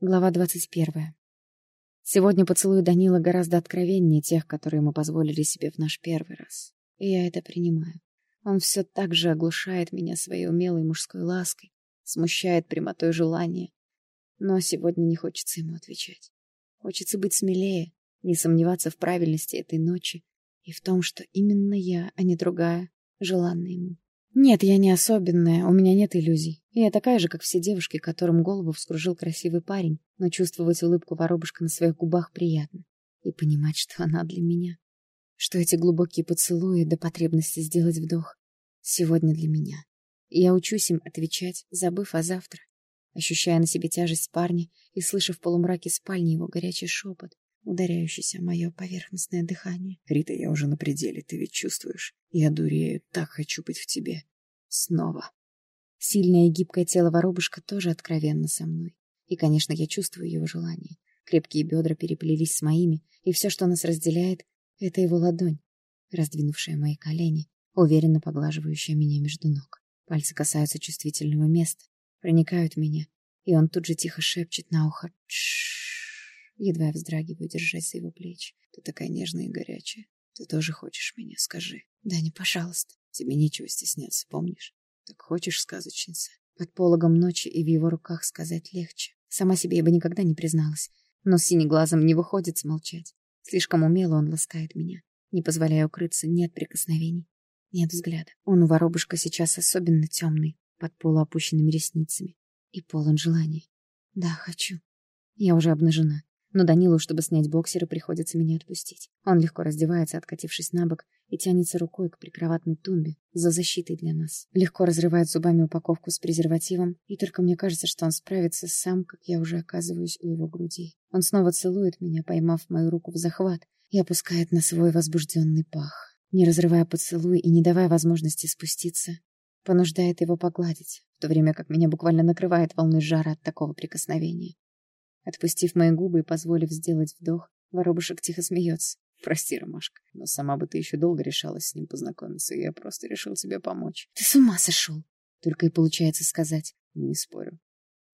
Глава двадцать первая. Сегодня поцелуй Данила гораздо откровеннее тех, которые мы позволили себе в наш первый раз. И я это принимаю. Он все так же оглушает меня своей умелой мужской лаской, смущает прямотой желания. Но сегодня не хочется ему отвечать. Хочется быть смелее, не сомневаться в правильности этой ночи и в том, что именно я, а не другая, желанна ему. Нет, я не особенная, у меня нет иллюзий. Я такая же, как все девушки, которым голову вскружил красивый парень, но чувствовать улыбку воробушка на своих губах приятно. И понимать, что она для меня. Что эти глубокие поцелуи до потребности сделать вдох сегодня для меня. Я учусь им отвечать, забыв о завтра, ощущая на себе тяжесть парня и слыша в полумраке спальни его горячий шепот, ударяющийся мое поверхностное дыхание. «Рита, я уже на пределе, ты ведь чувствуешь? Я дурею, так хочу быть в тебе. Снова». Сильное и гибкое тело воробушка тоже откровенно со мной. И, конечно, я чувствую его желание. Крепкие бедра переплелись с моими, и все, что нас разделяет, — это его ладонь, раздвинувшая мои колени, уверенно поглаживающая меня между ног. Пальцы касаются чувствительного места, проникают в меня, и он тут же тихо шепчет на ухо «Тш Едва я вздрагиваю, держась за его плечи. Ты такая нежная и горячая. Ты тоже хочешь меня, скажи. Да не, пожалуйста. Тебе нечего стесняться, помнишь? Так хочешь, сказочница? Под пологом ночи и в его руках сказать легче. Сама себе я бы никогда не призналась. Но с синеглазом не выходит смолчать. Слишком умело он ласкает меня, не позволяя укрыться ни от прикосновений, ни от взгляда. Он у воробушка сейчас особенно темный, под полуопущенными ресницами, и полон желания. Да, хочу. Я уже обнажена. Но Данилу, чтобы снять боксеры, приходится меня отпустить. Он легко раздевается, откатившись на бок, и тянется рукой к прикроватной тумбе за защитой для нас. Легко разрывает зубами упаковку с презервативом, и только мне кажется, что он справится сам, как я уже оказываюсь у его груди. Он снова целует меня, поймав мою руку в захват, и опускает на свой возбужденный пах. Не разрывая поцелуй и не давая возможности спуститься, понуждает его погладить, в то время как меня буквально накрывает волной жара от такого прикосновения. Отпустив мои губы и позволив сделать вдох, воробушек тихо смеется. Прости, Ромашка, но сама бы ты еще долго решалась с ним познакомиться, и я просто решил тебе помочь. Ты с ума сошел! Только и получается сказать. Не спорю.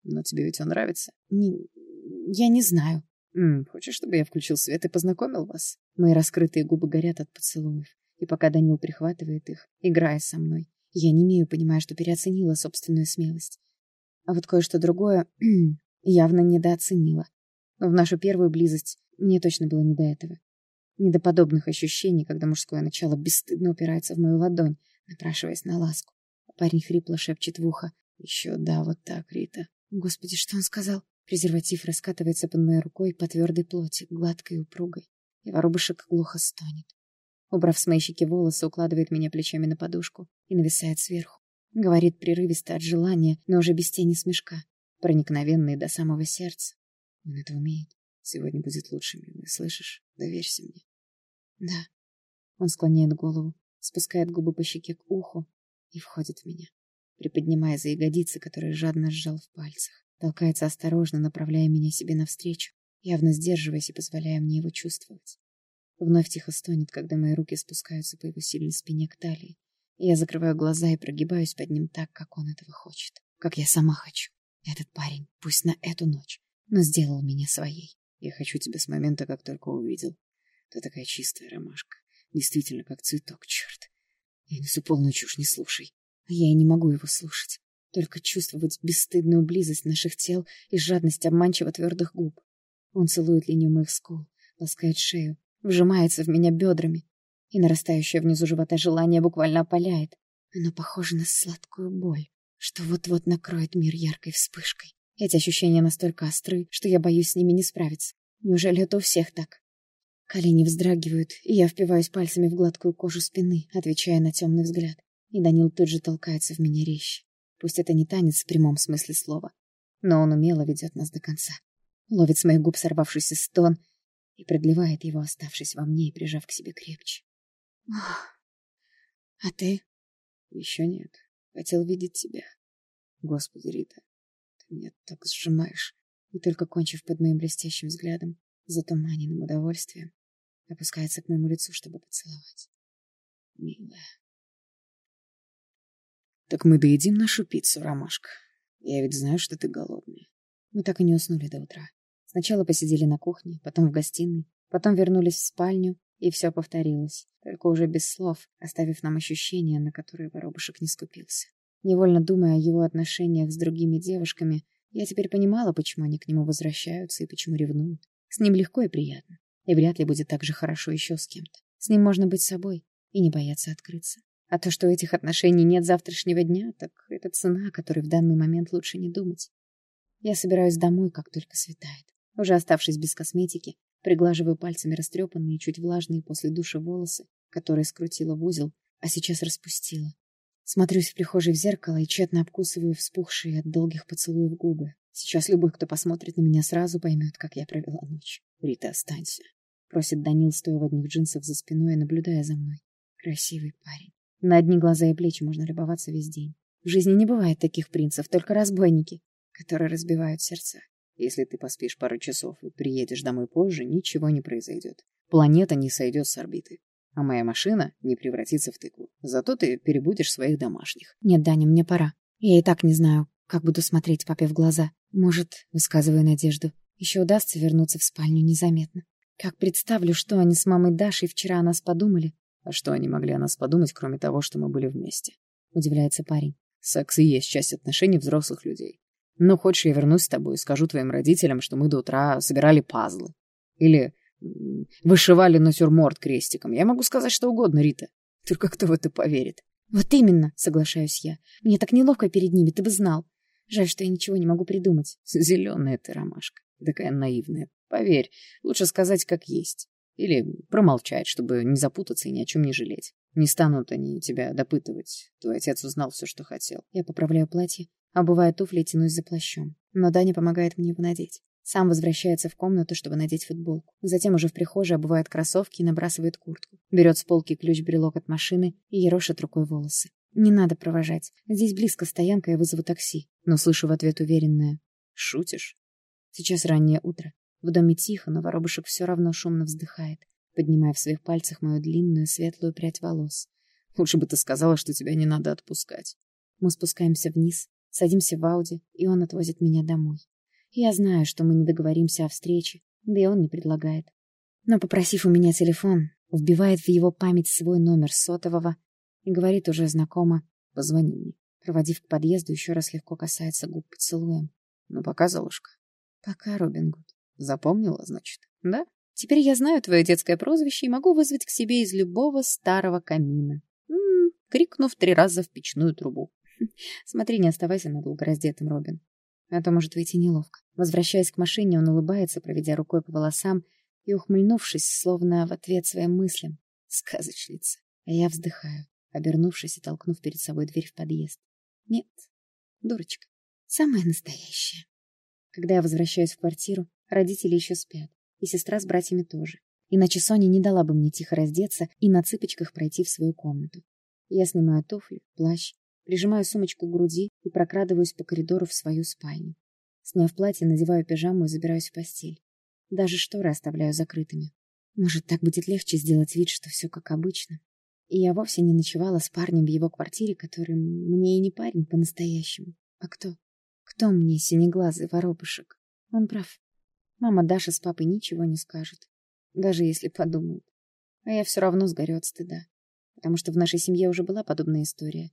Но тебе ведь он нравится? Не... Я не знаю. М -м, хочешь, чтобы я включил свет и познакомил вас? Мои раскрытые губы горят от поцелуев. И пока Данил прихватывает их, играя со мной, я не имею, понимая, что переоценила собственную смелость. А вот кое-что другое явно недооценила. Но в нашу первую близость мне точно было не до этого. Не до подобных ощущений, когда мужское начало бесстыдно упирается в мою ладонь, напрашиваясь на ласку. Парень хрипло шепчет в ухо. «Еще да, вот так, Рита». Господи, что он сказал? Презерватив раскатывается под моей рукой по твердой плоти, гладкой и упругой. И воробушек глухо стонет. Убрав с моей щеки волосы, укладывает меня плечами на подушку и нависает сверху. Говорит прерывисто от желания, но уже без тени смешка проникновенный до самого сердца. Он это умеет. Сегодня будет лучше, милая, слышишь? Доверься мне. Да. Он склоняет голову, спускает губы по щеке к уху и входит в меня, приподнимая за ягодицы, которые жадно сжал в пальцах. Толкается осторожно, направляя меня себе навстречу, явно сдерживаясь и позволяя мне его чувствовать. Вновь тихо стонет, когда мои руки спускаются по его сильной спине к талии. Я закрываю глаза и прогибаюсь под ним так, как он этого хочет, как я сама хочу. Этот парень, пусть на эту ночь, но сделал меня своей. Я хочу тебя с момента, как только увидел. Ты такая чистая ромашка. Действительно, как цветок, черт. Я несу полную чушь, не слушай. А я и не могу его слушать. Только чувствовать бесстыдную близость наших тел и жадность обманчиво твердых губ. Он целует линию моих скул, ласкает шею, вжимается в меня бедрами. И нарастающее внизу живота желание буквально опаляет. Оно похоже на сладкую боль что вот-вот накроет мир яркой вспышкой. Эти ощущения настолько остры, что я боюсь с ними не справиться. Неужели это у всех так? Колени вздрагивают, и я впиваюсь пальцами в гладкую кожу спины, отвечая на темный взгляд. И Данил тут же толкается в меня резче. Пусть это не танец в прямом смысле слова, но он умело ведет нас до конца. Ловит с моих губ сорвавшийся стон и продлевает его, оставшись во мне и прижав к себе крепче. «А ты?» «Еще нет», Хотел видеть тебя. Господи, Рита, ты меня так сжимаешь. И только кончив под моим блестящим взглядом, затуманенным удовольствием, опускается к моему лицу, чтобы поцеловать. Милая. Так мы доедим нашу пиццу, Ромашка. Я ведь знаю, что ты голодная. Мы так и не уснули до утра. Сначала посидели на кухне, потом в гостиной, потом вернулись в спальню, и все повторилось, только уже без слов, оставив нам ощущение, на которое воробушек не скупился. Невольно думая о его отношениях с другими девушками, я теперь понимала, почему они к нему возвращаются и почему ревнуют. С ним легко и приятно, и вряд ли будет так же хорошо еще с кем-то. С ним можно быть собой и не бояться открыться. А то, что у этих отношений нет завтрашнего дня, так это цена, о которой в данный момент лучше не думать. Я собираюсь домой, как только светает. Уже оставшись без косметики, приглаживаю пальцами растрепанные, чуть влажные после душа волосы, которые скрутила в узел, а сейчас распустила. Смотрюсь в прихожей в зеркало и тщетно обкусываю вспухшие от долгих поцелуев губы. Сейчас любой, кто посмотрит на меня, сразу поймет, как я провела ночь. «Рита, останься», — просит Данил, стоя в одних джинсах за спиной и наблюдая за мной. Красивый парень. На одни глаза и плечи можно любоваться весь день. В жизни не бывает таких принцев, только разбойники, которые разбивают сердца. Если ты поспишь пару часов и приедешь домой позже, ничего не произойдет. Планета не сойдет с орбиты. А моя машина не превратится в тыкву. Зато ты перебудешь своих домашних. Нет, Даня, мне пора. Я и так не знаю, как буду смотреть папе в глаза. Может, высказываю надежду, еще удастся вернуться в спальню незаметно. Как представлю, что они с мамой Дашей вчера о нас подумали. А что они могли о нас подумать, кроме того, что мы были вместе? Удивляется парень. Секс и есть часть отношений взрослых людей. Ну, хочешь, я вернусь с тобой и скажу твоим родителям, что мы до утра собирали пазлы. Или вышивали натюрморт крестиком. Я могу сказать что угодно, Рита. Только кто в это поверит? Вот именно, соглашаюсь я. Мне так неловко перед ними, ты бы знал. Жаль, что я ничего не могу придумать. Зеленая ты, ромашка. Такая наивная. Поверь, лучше сказать как есть. Или промолчать, чтобы не запутаться и ни о чем не жалеть. Не станут они тебя допытывать. Твой отец узнал все, что хотел. Я поправляю платье, Обуваю туфли и тянусь за плащом. Но Даня помогает мне его надеть. Сам возвращается в комнату, чтобы надеть футболку. Затем уже в прихожей обувает кроссовки и набрасывает куртку. Берет с полки ключ-брелок от машины и ерошит рукой волосы. Не надо провожать. Здесь близко стоянка, я вызову такси. Но слышу в ответ уверенное. Шутишь? Сейчас раннее утро. В доме тихо, но воробушек все равно шумно вздыхает, поднимая в своих пальцах мою длинную светлую прядь волос. Лучше бы ты сказала, что тебя не надо отпускать. Мы спускаемся вниз, Садимся в Ауди, и он отвозит меня домой. Я знаю, что мы не договоримся о встрече, да и он не предлагает. Но, попросив у меня телефон, вбивает в его память свой номер сотового и говорит уже знакомо «Позвони мне». Проводив к подъезду, еще раз легко касается губ поцелуем. «Ну, пока, Золушка». «Пока, Робин Гуд». «Запомнила, значит?» «Да. Теперь я знаю твое детское прозвище и могу вызвать к себе из любого старого камина». М -м -м, крикнув три раза в печную трубу. Смотри, не оставайся надолго раздетым, Робин. А то может выйти неловко. Возвращаясь к машине, он улыбается, проведя рукой по волосам и, ухмыльнувшись, словно в ответ своим мыслям. Сказочница. А я вздыхаю, обернувшись и толкнув перед собой дверь в подъезд. Нет, дурочка. Самая настоящая. Когда я возвращаюсь в квартиру, родители еще спят, и сестра с братьями тоже. Иначе Соня не дала бы мне тихо раздеться и на цыпочках пройти в свою комнату. Я снимаю туфли, плащ Прижимаю сумочку к груди и прокрадываюсь по коридору в свою спальню. Сняв платье, надеваю пижаму и забираюсь в постель. Даже шторы оставляю закрытыми. Может, так будет легче сделать вид, что все как обычно. И я вовсе не ночевала с парнем в его квартире, который мне и не парень по-настоящему. А кто? Кто мне синеглазый воробушек? Он прав. Мама Даша с папой ничего не скажут. Даже если подумают. А я все равно сгорю от стыда. Потому что в нашей семье уже была подобная история.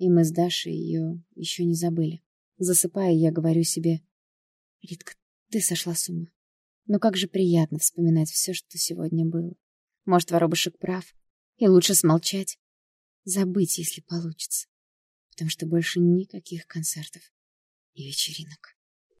И мы с Дашей ее еще не забыли. Засыпая, я говорю себе, «Ритка, ты сошла с ума. Но как же приятно вспоминать все, что сегодня было. Может, воробушек прав, и лучше смолчать. Забыть, если получится. Потому что больше никаких концертов и вечеринок.